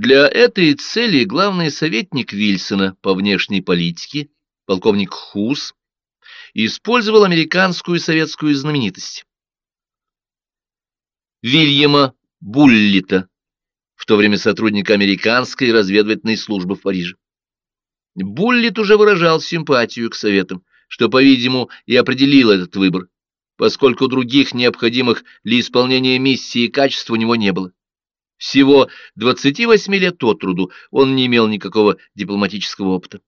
Для этой цели главный советник Вильсона по внешней политике, полковник Хус, использовал американскую и советскую знаменитость. Вильяма Буллита, в то время сотрудника американской разведывательной службы в Париже. Буллит уже выражал симпатию к советам, что, по-видимому, и определил этот выбор, поскольку других необходимых для исполнения миссии качеств у него не было. Всего 28 лет от труду он не имел никакого дипломатического опыта.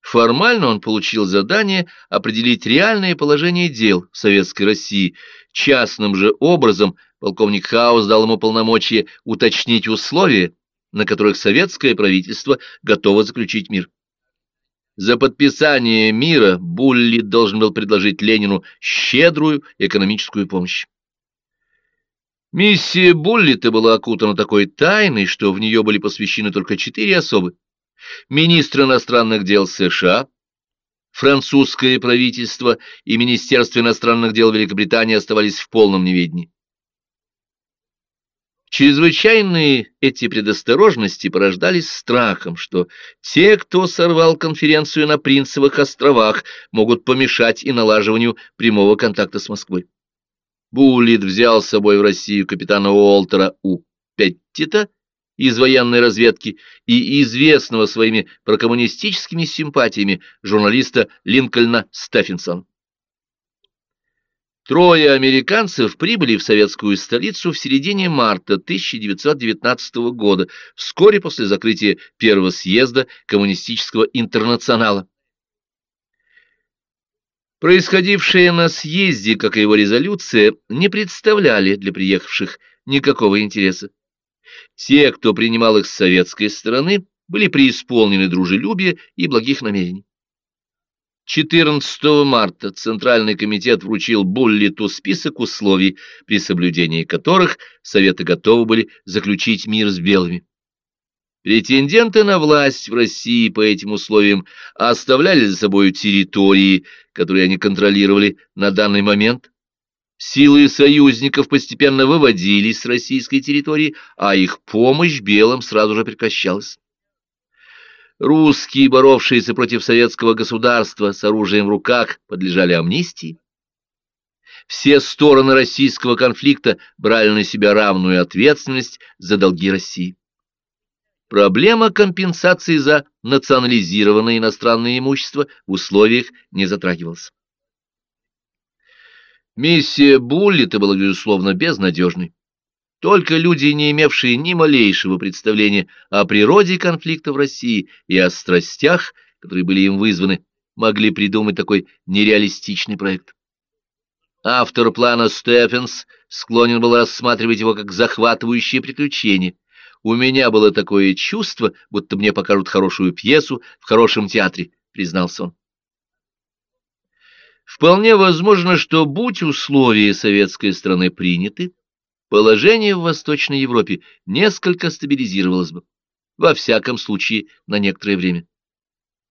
Формально он получил задание определить реальное положение дел в Советской России. Частным же образом полковник Хаус дал ему полномочия уточнить условия, на которых советское правительство готово заключить мир. За подписание мира Булли должен был предложить Ленину щедрую экономическую помощь. Миссия Буллита была окутана такой тайной, что в нее были посвящены только четыре особы. Министр иностранных дел США, французское правительство и Министерство иностранных дел Великобритании оставались в полном неведении. Чрезвычайные эти предосторожности порождались страхом, что те, кто сорвал конференцию на Принцевых островах, могут помешать и налаживанию прямого контакта с Москвой. Буллит взял с собой в Россию капитана Уолтера У. Петтита из военной разведки и известного своими прокоммунистическими симпатиями журналиста Линкольна Стефенсона. Трое американцев прибыли в советскую столицу в середине марта 1919 года, вскоре после закрытия первого съезда коммунистического интернационала. Происходившее на съезде, как и его резолюция, не представляли для приехавших никакого интереса. Те, кто принимал их с советской стороны, были преисполнены дружелюбия и благих намерений. 14 марта Центральный комитет вручил Буллиту список условий, при соблюдении которых Советы готовы были заключить мир с белыми. Претенденты на власть в России по этим условиям оставляли за собой территории, которые они контролировали на данный момент. Силы союзников постепенно выводились с российской территории, а их помощь белым сразу же прекращалась. Русские, боровшиеся против советского государства с оружием в руках, подлежали амнистии. Все стороны российского конфликта брали на себя равную ответственность за долги России. Проблема компенсации за национализированное иностранное имущество в условиях не затрагивалась. Миссия Буллита была, безусловно, безнадежной. Только люди, не имевшие ни малейшего представления о природе конфликта в России и о страстях, которые были им вызваны, могли придумать такой нереалистичный проект. Автор плана Стефенс склонен был рассматривать его как захватывающее приключение – у меня было такое чувство, будто мне покажут хорошую пьесу в хорошем театре, признался он. Вполне возможно, что, будь условия советской страны приняты, положение в Восточной Европе несколько стабилизировалось бы, во всяком случае на некоторое время.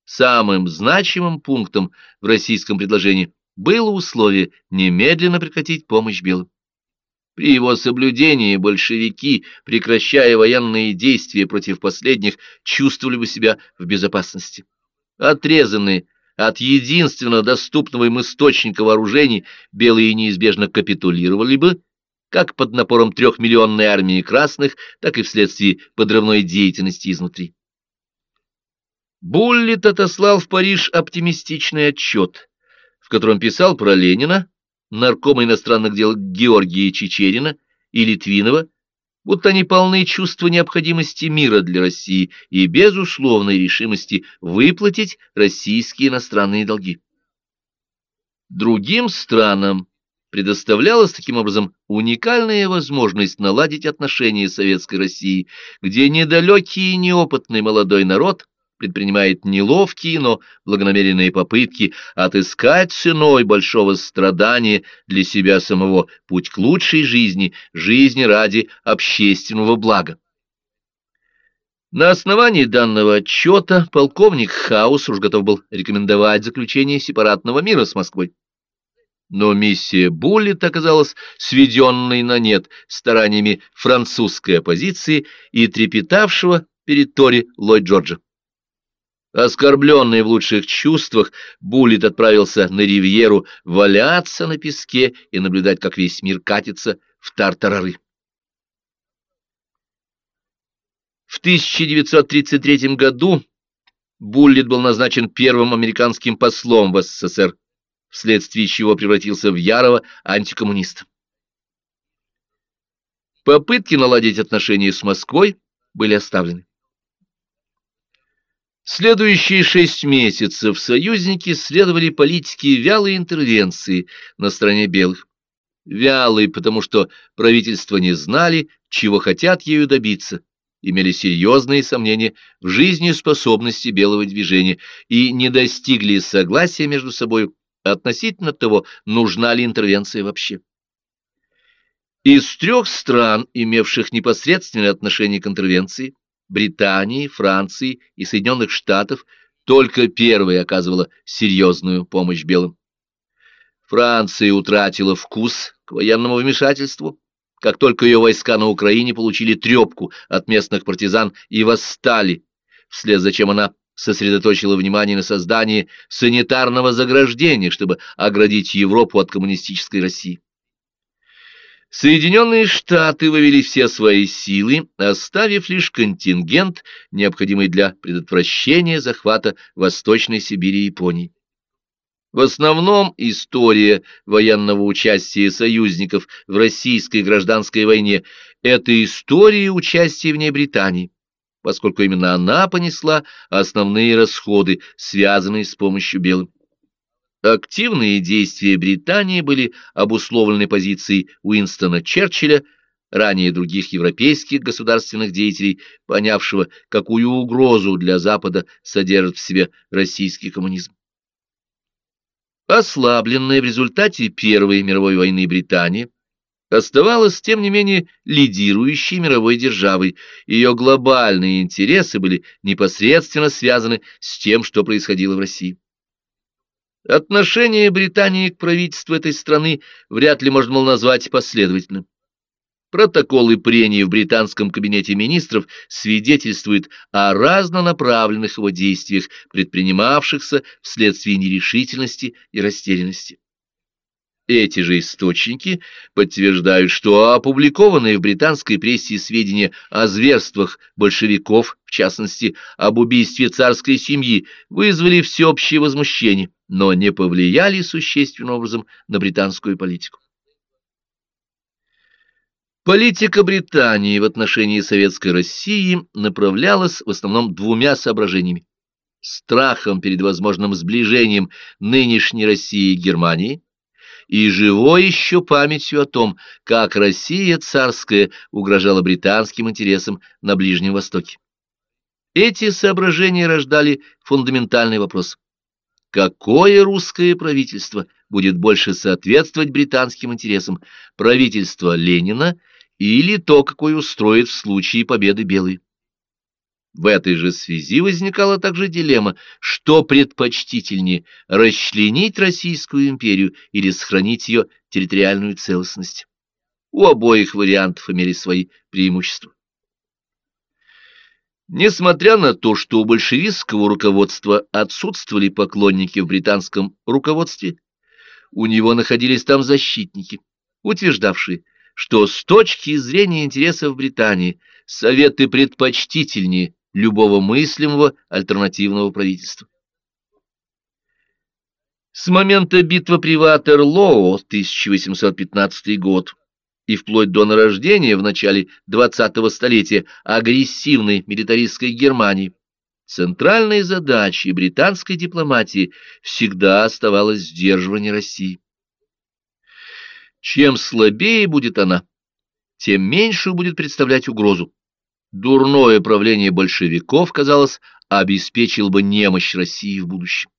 Самым значимым пунктом в российском предложении было условие немедленно прекратить помощь белым. При его соблюдении большевики, прекращая военные действия против последних, чувствовали бы себя в безопасности. Отрезанные от единственно доступного им источника вооружений, белые неизбежно капитулировали бы, как под напором трехмиллионной армии красных, так и вследствие подрывной деятельности изнутри. Буллит отослал в Париж оптимистичный отчет, в котором писал про Ленина, наркома иностранных дел Георгия Чечерина и Литвинова, будто они полны чувства необходимости мира для России и безусловной решимости выплатить российские иностранные долги. Другим странам предоставлялась таким образом уникальная возможность наладить отношения Советской Россией, где недалекий и неопытный молодой народ предпринимает неловкие, но благонамеренные попытки отыскать ценой большого страдания для себя самого путь к лучшей жизни, жизни ради общественного блага. На основании данного отчета полковник Хаус уж готов был рекомендовать заключение сепаратного мира с Москвой. Но миссия Буллит оказалась сведенной на нет стараниями французской оппозиции и трепетавшего перед Тори Ллойд Джорджа. Оскорбленный в лучших чувствах, Буллит отправился на ривьеру валяться на песке и наблюдать, как весь мир катится в тартарары. В 1933 году Буллит был назначен первым американским послом в СССР, вследствие чего превратился в ярого антикоммуниста. Попытки наладить отношения с Москвой были оставлены. Следующие шесть месяцев союзники следовали политике вялой интервенции на стороне белых. Вялой, потому что правительства не знали, чего хотят ею добиться, имели серьезные сомнения в жизнеспособности белого движения и не достигли согласия между собой относительно того, нужна ли интервенция вообще. Из трех стран, имевших непосредственное отношение к интервенции, Британии, Франции и Соединенных Штатов, только первая оказывала серьезную помощь белым. Франция утратила вкус к военному вмешательству, как только ее войска на Украине получили трепку от местных партизан и восстали, вслед за чем она сосредоточила внимание на создании санитарного заграждения, чтобы оградить Европу от коммунистической России. Соединенные Штаты вывели все свои силы, оставив лишь контингент, необходимый для предотвращения захвата Восточной Сибири и Японии. В основном история военного участия союзников в российской гражданской войне – это история участия в ней Британии, поскольку именно она понесла основные расходы, связанные с помощью белым. Активные действия Британии были обусловлены позицией Уинстона Черчилля, ранее других европейских государственных деятелей, понявшего, какую угрозу для Запада содержит в себе российский коммунизм. Ослабленная в результате Первой мировой войны Британия оставалась, тем не менее, лидирующей мировой державой. Ее глобальные интересы были непосредственно связаны с тем, что происходило в России. Отношение Британии к правительству этой страны вряд ли можно было назвать последовательным. Протоколы прений в британском кабинете министров свидетельствуют о разнонаправленных его действиях, предпринимавшихся вследствие нерешительности и растерянности. Эти же источники подтверждают, что опубликованные в британской прессе сведения о зверствах большевиков, в частности, об убийстве царской семьи, вызвали всеобщее возмущение, но не повлияли существенным образом на британскую политику. Политика Британии в отношении Советской России направлялась в основном двумя соображениями. Страхом перед возможным сближением нынешней России и Германии и живой еще памятью о том, как Россия царская угрожала британским интересам на Ближнем Востоке. Эти соображения рождали фундаментальный вопрос. Какое русское правительство будет больше соответствовать британским интересам, правительство Ленина или то, какое устроит в случае победы белые? В этой же связи возникала также дилемма, что предпочтительнее – расчленить Российскую империю или сохранить ее территориальную целостность. У обоих вариантов имели свои преимущества. Несмотря на то, что у большевистского руководства отсутствовали поклонники в британском руководстве, у него находились там защитники, утверждавшие, что с точки зрения интересов Британии советы предпочтительнее любого мыслимого альтернативного правительства. С момента битвы при Ватерлоо 1815 год и вплоть до нарождения в начале 20-го столетия агрессивной милитаристской Германии центральной задачей британской дипломатии всегда оставалось сдерживание России. Чем слабее будет она, тем меньше будет представлять угрозу. Дурное правление большевиков, казалось, обеспечил бы немощь России в будущем.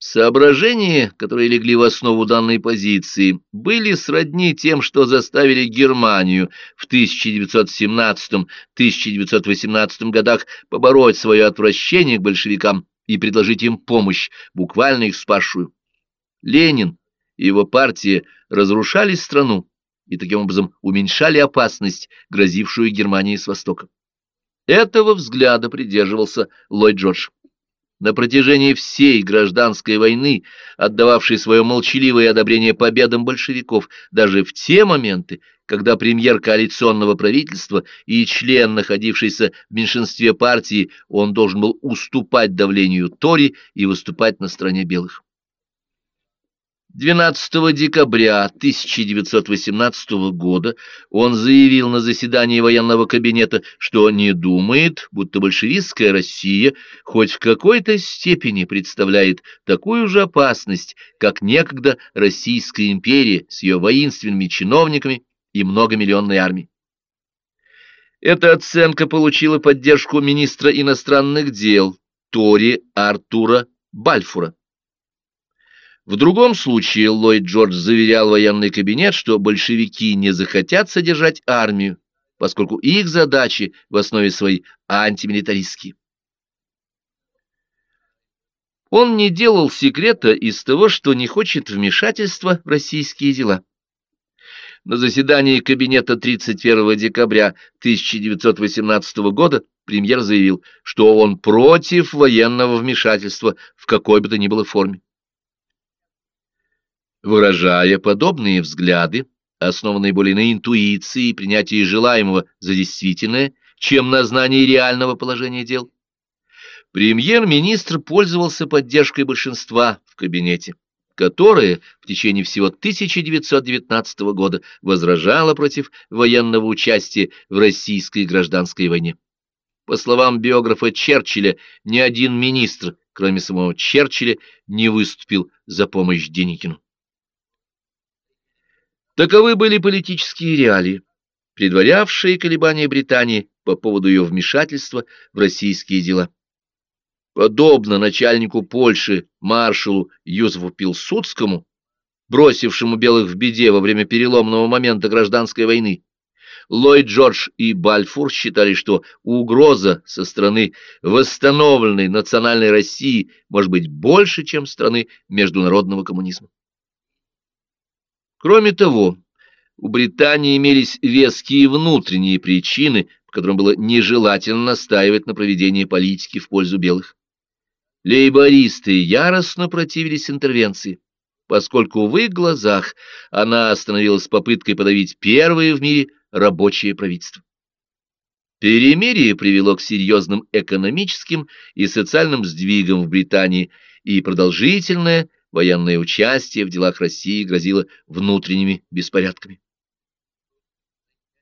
Соображения, которые легли в основу данной позиции, были сродни тем, что заставили Германию в 1917-1918 годах побороть свое отвращение к большевикам и предложить им помощь, буквально их спасшую. Ленин и его партия разрушали страну и таким образом уменьшали опасность, грозившую Германии с востока. Этого взгляда придерживался Ллойд Джордж. На протяжении всей гражданской войны, отдававшей свое молчаливое одобрение победам большевиков, даже в те моменты, когда премьер коалиционного правительства и член, находившийся в меньшинстве партии, он должен был уступать давлению Тори и выступать на стороне белых. 12 декабря 1918 года он заявил на заседании военного кабинета, что не думает, будто большевистская Россия хоть в какой-то степени представляет такую же опасность, как некогда Российская империя с ее воинственными чиновниками и многомиллионной армией. Эта оценка получила поддержку министра иностранных дел Тори Артура Бальфура. В другом случае Ллойд Джордж заверял военный кабинет, что большевики не захотят содержать армию, поскольку их задачи в основе своей антимилитаристские. Он не делал секрета из того, что не хочет вмешательства в российские дела. На заседании кабинета 31 декабря 1918 года премьер заявил, что он против военного вмешательства в какой бы то ни было форме. Выражая подобные взгляды, основанные более на интуиции и принятии желаемого за действительное, чем на знании реального положения дел, премьер-министр пользовался поддержкой большинства в кабинете, которое в течение всего 1919 года возражало против военного участия в российской гражданской войне. По словам биографа Черчилля, ни один министр, кроме самого Черчилля, не выступил за помощь Деникину. Таковы были политические реалии, предварявшие колебания Британии по поводу ее вмешательства в российские дела. Подобно начальнику Польши маршалу Юзефу Пилсудскому, бросившему белых в беде во время переломного момента гражданской войны, Ллойд Джордж и Бальфур считали, что угроза со стороны восстановленной национальной России может быть больше, чем страны международного коммунизма. Кроме того, у Британии имелись веские внутренние причины, по которым было нежелательно настаивать на проведении политики в пользу белых. Лейбористы яростно противились интервенции, поскольку в их глазах она остановилась попыткой подавить первое в мире рабочее правительство. Перемирие привело к серьезным экономическим и социальным сдвигам в Британии, и продолжительное военное участие в делах России грозило внутренними беспорядками.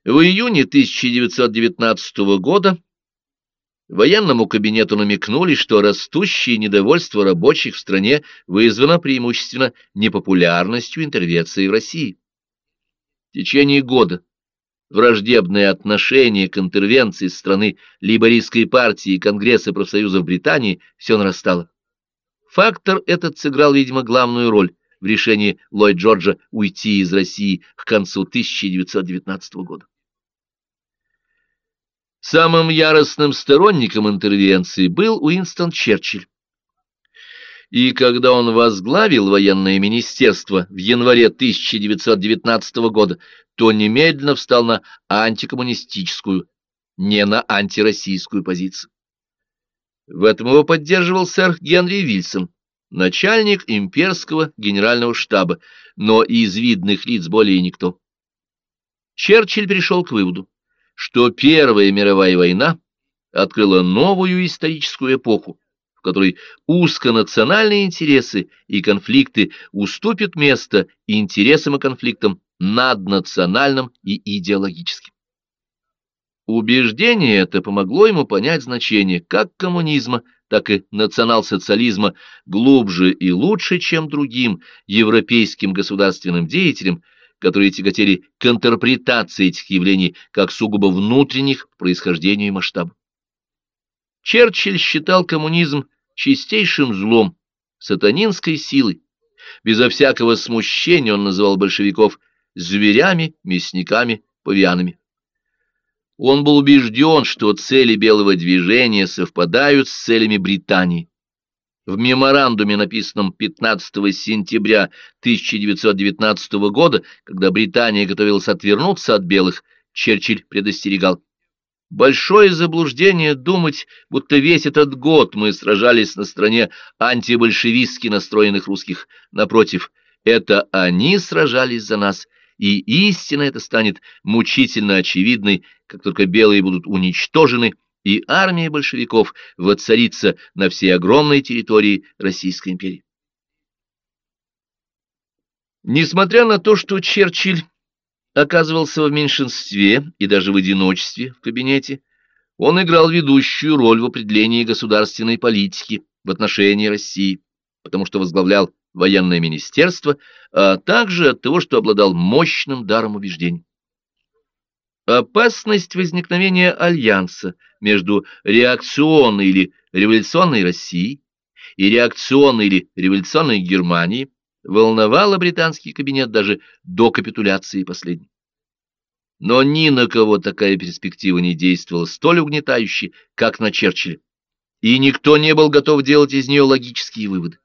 В июне 1919 года военному кабинету намекнули, что растущее недовольство рабочих в стране вызвано преимущественно непопулярностью интервенции в России. В течение года враждебное отношение к интервенции страны либористской партии и Конгресса профсоюзов Британии все нарастало. Фактор этот сыграл, видимо, главную роль в решении Ллойд Джорджа уйти из России к концу 1919 года. Самым яростным сторонником интервенции был Уинстон Черчилль. И когда он возглавил военное министерство в январе 1919 года, то немедленно встал на антикоммунистическую, не на антироссийскую позицию. В этом его поддерживал сэр Генри Вильсон, начальник имперского генерального штаба, но из видных лиц более никто. Черчилль пришел к выводу, что Первая мировая война открыла новую историческую эпоху, в которой узконациональные интересы и конфликты уступят место интересам и конфликтам наднациональным и идеологическим. Убеждение это помогло ему понять значение как коммунизма, так и национал-социализма глубже и лучше, чем другим европейским государственным деятелям, которые тяготели к интерпретации этих явлений как сугубо внутренних по происхождению и масштабу. Черчилль считал коммунизм чистейшим злом, сатанинской силой. Безо всякого смущения он называл большевиков зверями, мясниками, павианами. Он был убежден, что цели белого движения совпадают с целями Британии. В меморандуме, написанном 15 сентября 1919 года, когда Британия готовилась отвернуться от белых, Черчилль предостерегал. Большое заблуждение думать, будто весь этот год мы сражались на стороне антибольшевистски настроенных русских. Напротив, это они сражались за нас, и истина эта станет мучительно очевидной, как только белые будут уничтожены, и армия большевиков воцарится на всей огромной территории Российской империи. Несмотря на то, что Черчилль оказывался в меньшинстве и даже в одиночестве в кабинете, он играл ведущую роль в определении государственной политики в отношении России, потому что возглавлял военное министерство, а также от того, что обладал мощным даром убеждений. Опасность возникновения альянса между реакционной или революционной Россией и реакционной или революционной Германией волновала британский кабинет даже до капитуляции последней. Но ни на кого такая перспектива не действовала столь угнетающе, как на Черчилля, и никто не был готов делать из нее логические выводы.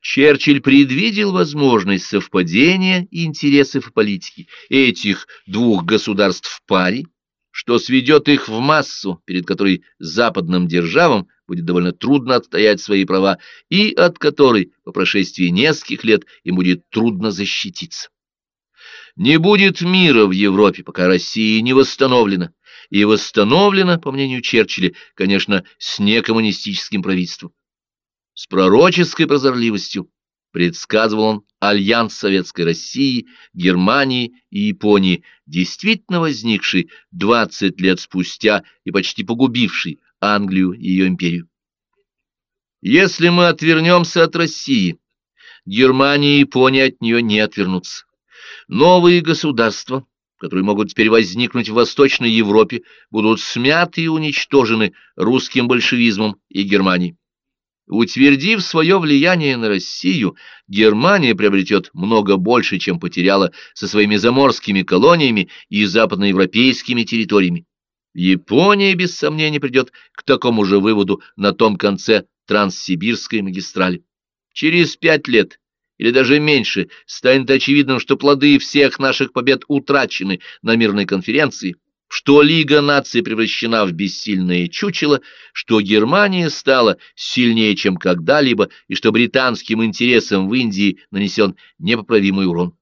Черчилль предвидел возможность совпадения интересов и политики этих двух государств в паре, что сведет их в массу, перед которой западным державам будет довольно трудно отстоять свои права, и от которой по прошествии нескольких лет им будет трудно защититься. Не будет мира в Европе, пока Россия не восстановлена, и восстановлена, по мнению Черчилля, конечно, с некоммунистическим правительством. С пророческой прозорливостью предсказывал он альянс Советской России, Германии и Японии, действительно возникший 20 лет спустя и почти погубивший Англию и ее империю. Если мы отвернемся от России, Германия и Япония от нее не отвернутся. Новые государства, которые могут теперь возникнуть в Восточной Европе, будут смяты и уничтожены русским большевизмом и Германией. Утвердив свое влияние на Россию, Германия приобретет много больше, чем потеряла со своими заморскими колониями и западноевропейскими территориями. Япония, без сомнения, придет к такому же выводу на том конце Транссибирской магистрали. Через пять лет или даже меньше станет очевидным, что плоды всех наших побед утрачены на мирной конференции – что Лига наций превращена в бессильное чучело, что Германия стала сильнее, чем когда-либо, и что британским интересам в Индии нанесен непоправимый урон.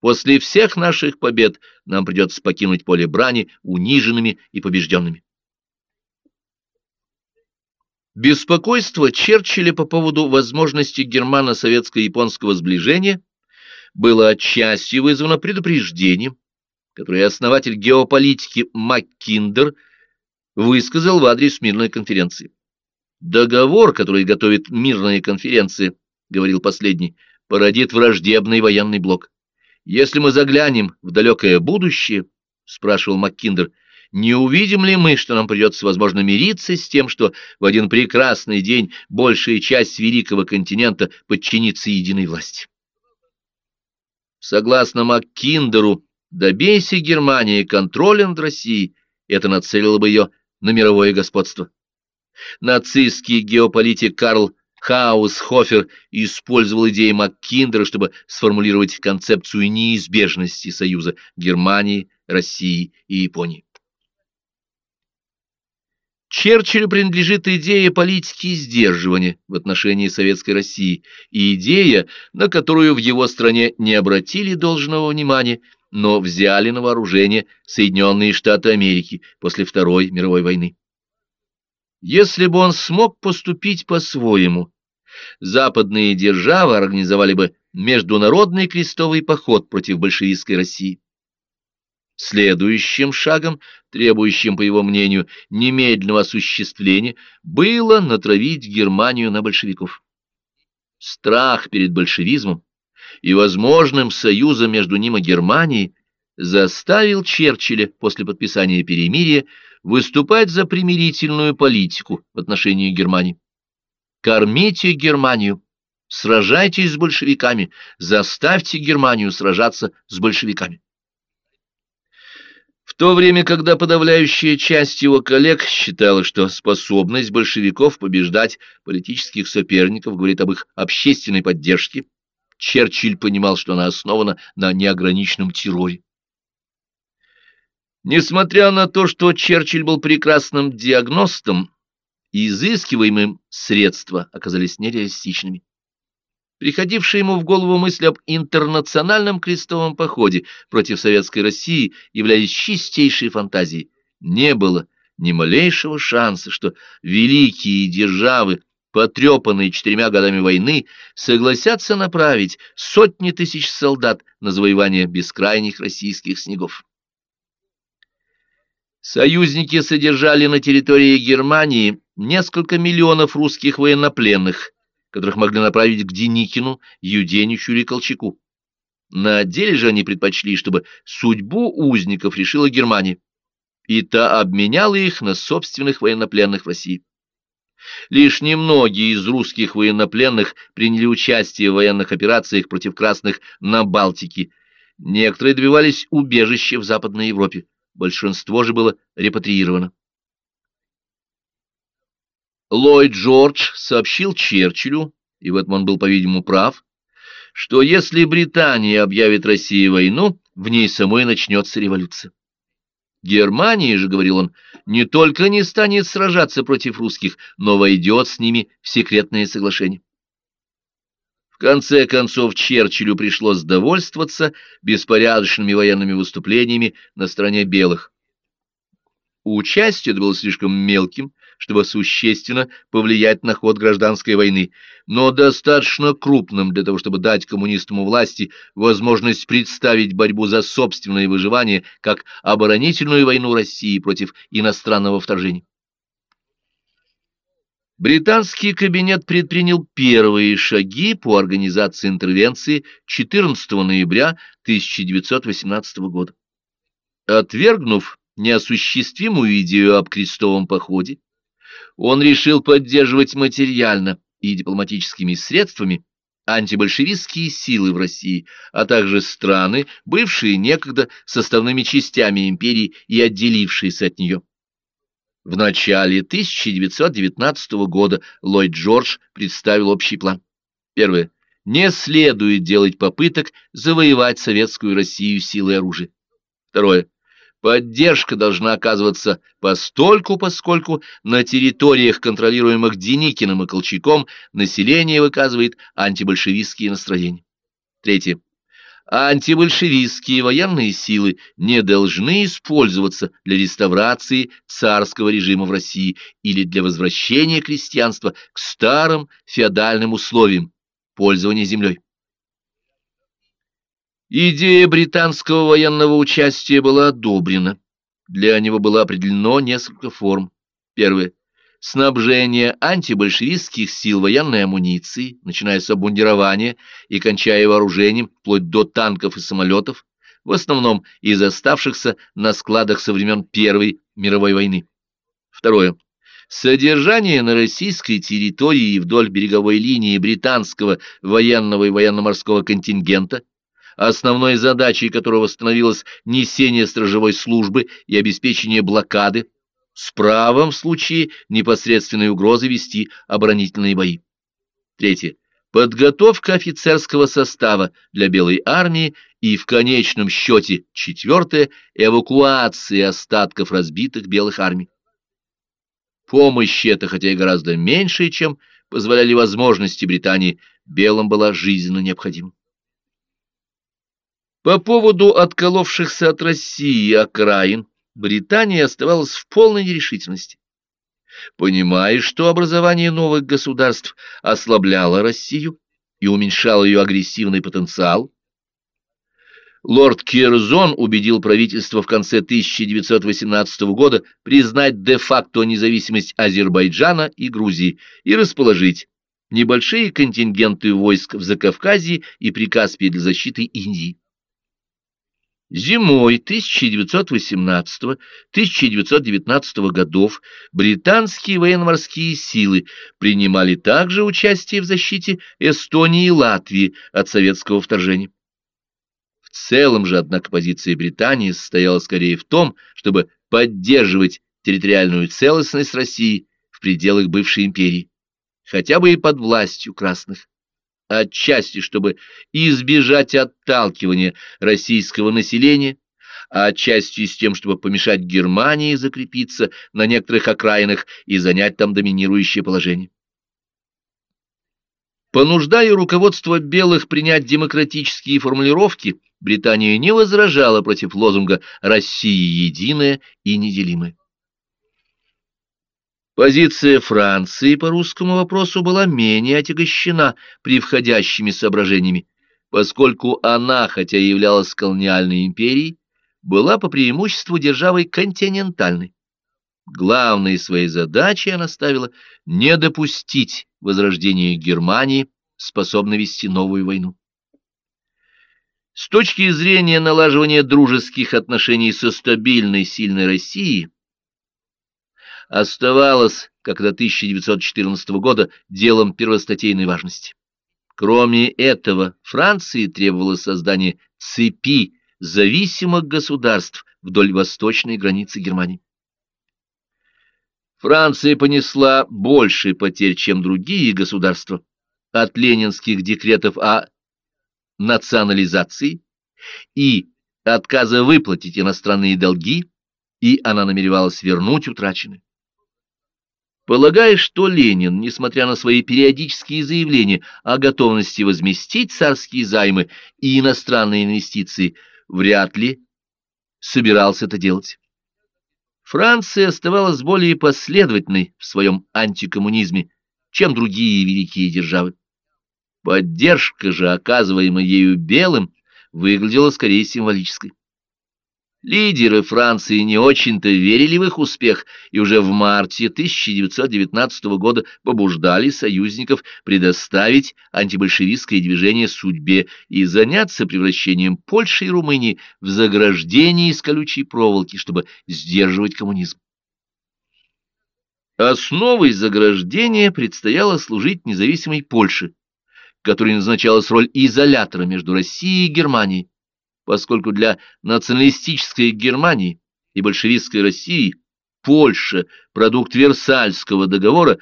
После всех наших побед нам придется покинуть поле брани униженными и побежденными. Беспокойство Черчилля по поводу возможности германо-советско-японского сближения было отчасти вызвано предупреждением, который основатель геополитики Маккиндер высказал в адрес мирной конференции. «Договор, который готовит мирная конференция, — говорил последний, — породит враждебный военный блок. Если мы заглянем в далекое будущее, — спрашивал Маккиндер, — не увидим ли мы, что нам придется, возможно, мириться с тем, что в один прекрасный день большая часть великого континента подчинится единой власти? Согласно Маккиндеру, Добейся Германии контроля над Россией, это нацелило бы ее на мировое господство. Нацистский геополитик Карл Хаусхофер использовал идеи Маккиндера, чтобы сформулировать концепцию неизбежности союза Германии, России и Японии. Черчиллю принадлежит идея политики сдерживания в отношении Советской России, и идея, на которую в его стране не обратили должного внимания – но взяли на вооружение Соединенные Штаты Америки после Второй мировой войны. Если бы он смог поступить по-своему, западные державы организовали бы международный крестовый поход против большевистской России. Следующим шагом, требующим, по его мнению, немедленного осуществления, было натравить Германию на большевиков. Страх перед большевизмом и возможным союзом между ним и Германией заставил Черчилля после подписания перемирия выступать за примирительную политику в отношении Германии. Кормите Германию, сражайтесь с большевиками, заставьте Германию сражаться с большевиками. то время, когда подавляющая часть его коллег считала, что способность большевиков побеждать политических соперников говорит об их общественной поддержке, Черчилль понимал, что она основана на неограниченном терроре. Несмотря на то, что Черчилль был прекрасным диагностом, изыскиваемым средства оказались нереалистичными. Приходившие ему в голову мысли об интернациональном крестовом походе против советской России являлись чистейшей фантазией. Не было ни малейшего шанса, что великие державы, потрепанные четырьмя годами войны, согласятся направить сотни тысяч солдат на завоевание бескрайних российских снегов. Союзники содержали на территории Германии несколько миллионов русских военнопленных, которых могли направить к Деникину, Юденичу или Колчаку. На деле же они предпочли, чтобы судьбу узников решила Германия, и та обменяла их на собственных военнопленных в России. Лишь немногие из русских военнопленных приняли участие в военных операциях против красных на Балтике. Некоторые добивались убежища в Западной Европе большинство же было репатриировано. Ллойд Джордж сообщил Черчиллю, и в этом он был, по-видимому, прав, что если Британия объявит России войну, в ней самой начнется революция. Германия же, говорил он, не только не станет сражаться против русских, но войдет с ними в секретные соглашения конце концов Черчиллю пришлось довольствоваться беспорядочными военными выступлениями на стороне белых. Участие было слишком мелким, чтобы существенно повлиять на ход гражданской войны, но достаточно крупным для того, чтобы дать коммунистам у власти возможность представить борьбу за собственное выживание как оборонительную войну России против иностранного вторжения. Британский кабинет предпринял первые шаги по организации интервенции 14 ноября 1918 года. Отвергнув неосуществимую идею об крестовом походе, он решил поддерживать материально и дипломатическими средствами антибольшевистские силы в России, а также страны, бывшие некогда составными частями империи и отделившиеся от нее. В начале 1919 года Ллойд Джордж представил общий план. Первое. Не следует делать попыток завоевать советскую Россию силой оружия. Второе. Поддержка должна оказываться постольку, поскольку на территориях, контролируемых Деникиным и Колчаком, население выказывает антибольшевистские настроения. Третье антибольшевистские военные силы не должны использоваться для реставрации царского режима в России или для возвращения крестьянства к старым феодальным условиям пользования землей. Идея британского военного участия была одобрена. Для него было определено несколько форм. Первое снабжение антибольшевистских сил военной амуницией, начиная с обмундирования и кончая вооружением, вплоть до танков и самолетов, в основном из оставшихся на складах со времен Первой мировой войны. Второе. Содержание на российской территории вдоль береговой линии британского военного и военно-морского контингента, основной задачей которого становилось несение стражевой службы и обеспечение блокады, с правом в случае непосредственной угрозы вести оборонительные бои. Третье. Подготовка офицерского состава для Белой армии и, в конечном счете, четвертое. Эвакуация остатков разбитых белых армий. Помощь эта, хотя и гораздо меньшая, чем позволяли возможности Британии, белым была жизненно необходима. По поводу отколовшихся от России окраин, Британия оставалась в полной нерешительности. Понимая, что образование новых государств ослабляло Россию и уменьшало ее агрессивный потенциал, лорд Керзон убедил правительство в конце 1918 года признать де-факто независимость Азербайджана и Грузии и расположить небольшие контингенты войск в Закавказье и Прикаспии для защиты Индии. Зимой 1918-1919 годов британские военно-морские силы принимали также участие в защите Эстонии и Латвии от советского вторжения. В целом же, однако, позиция Британии состояла скорее в том, чтобы поддерживать территориальную целостность России в пределах бывшей империи, хотя бы и под властью красных. Отчасти, чтобы избежать отталкивания российского населения, а отчасти с тем, чтобы помешать Германии закрепиться на некоторых окраинах и занять там доминирующее положение. Понуждая руководство белых принять демократические формулировки, Британия не возражала против лозунга «Россия единая и неделимая». Позиция Франции по русскому вопросу была менее отягощена превходящими соображениями, поскольку она, хотя и являлась колониальной империей, была по преимуществу державой континентальной. Главной своей задачей она ставила не допустить возрождения Германии, способной вести новую войну. С точки зрения налаживания дружеских отношений со стабильной, сильной Россией, оставалось, как до 1914 года, делом первостатейной важности. Кроме этого, Франции требовалось создание цепи зависимых государств вдоль восточной границы Германии. Франция понесла больше потерь, чем другие государства, от ленинских декретов о национализации и отказа выплатить иностранные долги, и она намеревалась вернуть утраченные. Полагая, что Ленин, несмотря на свои периодические заявления о готовности возместить царские займы и иностранные инвестиции, вряд ли собирался это делать. Франция оставалась более последовательной в своем антикоммунизме, чем другие великие державы. Поддержка же, оказываемая ею белым, выглядела скорее символической. Лидеры Франции не очень-то верили в их успех и уже в марте 1919 года побуждали союзников предоставить антибольшевистское движение судьбе и заняться превращением Польши и Румынии в заграждение из колючей проволоки, чтобы сдерживать коммунизм. Основой заграждения предстояло служить независимой Польше, которой назначалась роль изолятора между Россией и Германией поскольку для националистической Германии и большевистской России Польша, продукт Версальского договора,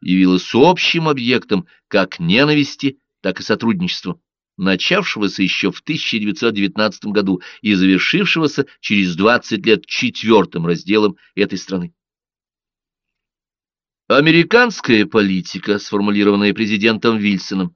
явилась общим объектом как ненависти, так и сотрудничества, начавшегося еще в 1919 году и завершившегося через 20 лет четвертым разделом этой страны. Американская политика, сформулированная президентом Вильсоном,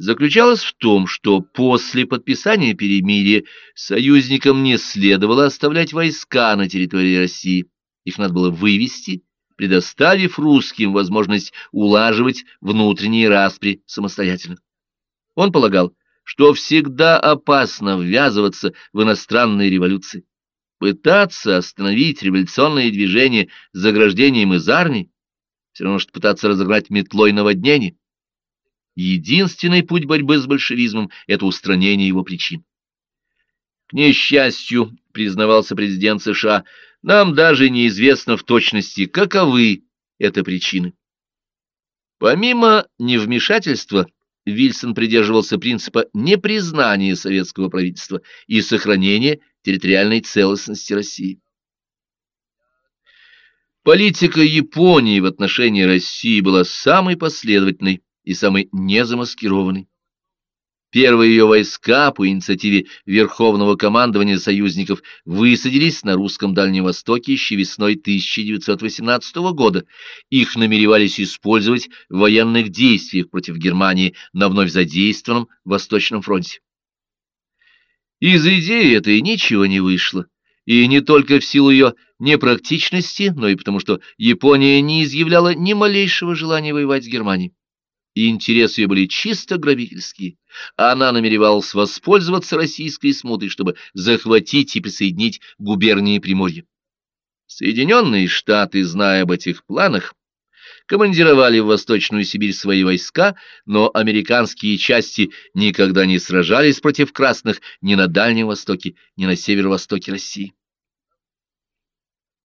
заключалась в том, что после подписания перемирия союзникам не следовало оставлять войска на территории России. Их надо было вывести, предоставив русским возможность улаживать внутренние распри самостоятельно. Он полагал, что всегда опасно ввязываться в иностранные революции. Пытаться остановить революционные движения заграждением из армии, все равно, что пытаться разыграть метлой наводнение. Единственный путь борьбы с большевизмом – это устранение его причин. К несчастью, признавался президент США, нам даже неизвестно в точности, каковы это причины. Помимо невмешательства, Вильсон придерживался принципа непризнания советского правительства и сохранения территориальной целостности России. Политика Японии в отношении России была самой последовательной и самый незамаскированный. Первые ее войска по инициативе Верховного командования союзников высадились на русском Дальнем Востоке еще весной 1918 года. Их намеревались использовать в военных действиях против Германии на вновь задействованном Восточном фронте. Из идеи этой ничего не вышло, и не только в силу ее непрактичности, но и потому, что Япония не изъявляла ни малейшего желания воевать с Германией и интересы ее были чисто грабительские. Она намеревалась воспользоваться российской смутой, чтобы захватить и присоединить губернии Приморья. Соединенные Штаты, зная об этих планах, командировали в Восточную Сибирь свои войска, но американские части никогда не сражались против красных ни на Дальнем Востоке, ни на северо-востоке России.